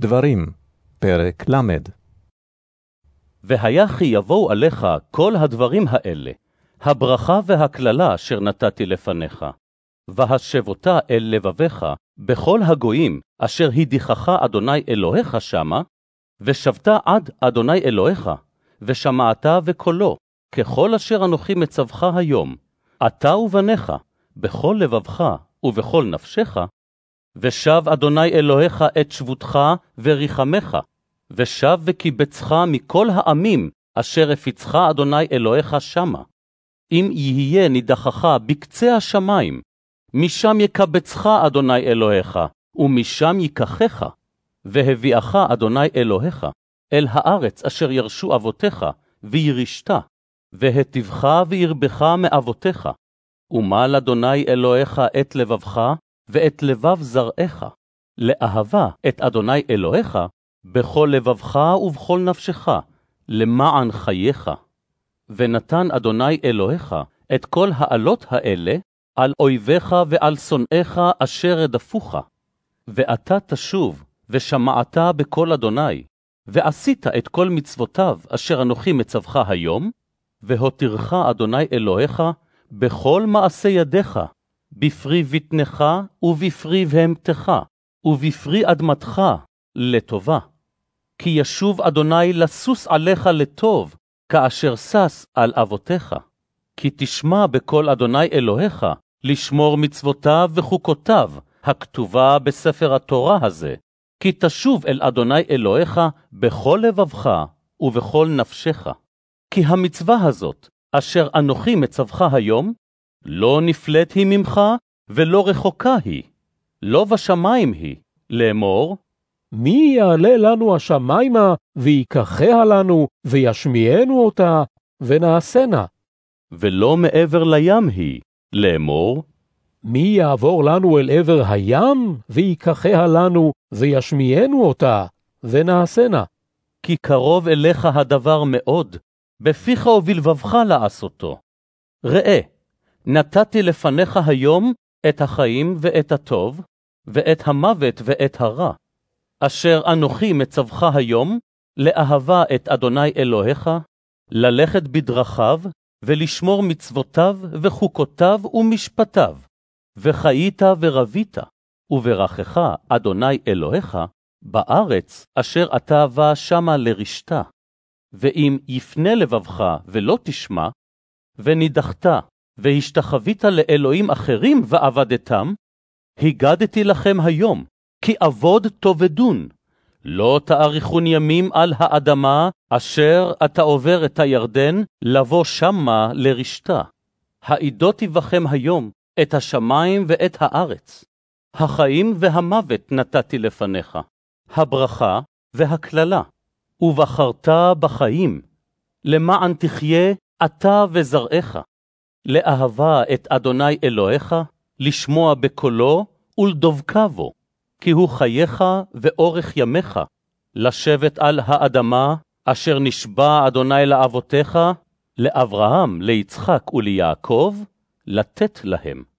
דברים, פרק ל. והיה כי יבואו עליך כל הדברים האלה, הברכה והקללה אשר נתתי לפניך, והשבותה אל לבביך בכל הגויים אשר הדיחך אדוני אלוהיך שמה, ושבת עד אדוני אלוהיך, ושמעת בקולו, ככל אשר אנוכי מצווך היום, אתה ובניך, בכל לבבך ובכל נפשך, ושב אדוני אלוהיך את שבותך וריחמך, ושב וקיבצך מכל העמים אשר הפיצך אדוני אלוהיך שמה. אם יהיה נידחך בקצה השמיים, משם יקבצך אדוני אלוהיך, ומשם ייקחך, והביאך אדוני אלוהיך אל הארץ אשר ירשו אבותיך, וירשת, והטיבך וירבך מאבותיך. ומל אדוני אלוהיך את לבבך, ואת לבב זרעך, לאהבה את אדוני אלוהיך, בכל לבבך ובכל נפשך, למען חייך. ונתן אדוני אלוהיך את כל העלות האלה על אויביך ועל שונאיך אשר רדפוך. ואתה תשוב, ושמעת בקול אדוני, ועשית את כל מצוותיו אשר אנוכי מצווך היום, והותירך אדוני אלוהיך בכל מעשה ידיך, בפרי בטנך ובפרי בהמתך, ובפרי אדמתך, לטובה. כי ישוב אדוני לסוס עליך לטוב, כאשר שש על אבותיך. כי תשמע בקול אדוני אלוהיך, לשמור מצוותיו וחוקותיו, הכתובה בספר התורה הזה. כי תשוב אל אדוני אלוהיך בכל לבבך ובכל נפשך. כי המצווה הזאת, אשר אנוכי מצווך היום, לא נפלט היא ממך, ולא רחוקה היא, לא בשמיים היא, לאמור, מי יעלה לנו השמיימה, ויקחיה לנו, וישמיענו אותה, ונעשנה. ולא מעבר לים היא, לאמור, מי יעבור לנו אל עבר הים, ויקחיה לנו, וישמיענו אותה, ונעשנה. כי קרוב אליך הדבר מאוד, בפיך ובלבבך לעשותו. ראה, נתתי לפניך היום את החיים ואת הטוב, ואת המוות ואת הרע, אשר אנוכי מצווך היום, לאהבה את אדוני אלוהיך, ללכת בדרכיו, ולשמור מצוותיו וחוקותיו ומשפטיו, וחיית ורבית, וברכך אדוני אלוהיך, בארץ אשר אתה בא שמה לרשתה. ואם יפנה לבבך ולא תשמע, ונידחת והשתחווית לאלוהים אחרים ועבדתם, הגדתי לכם היום, כי אבוד תאבדון. לא תאריכון ימים על האדמה, אשר אתה עובר את הירדן, לבוא שמה לרשתה. העידותי בכם היום את השמיים ואת הארץ. החיים והמוות נתתי לפניך, הברכה והקללה. ובחרת בחיים, למען תחיה אתה וזרעך, לאהבה את אדוני אלוהיך, לשמוע בקולו ולדבקה בו, כי הוא חייך ואורך ימיך, לשבת על האדמה אשר נשבע אדוני לאבותיך, לאברהם, ליצחק וליעקב, לתת להם.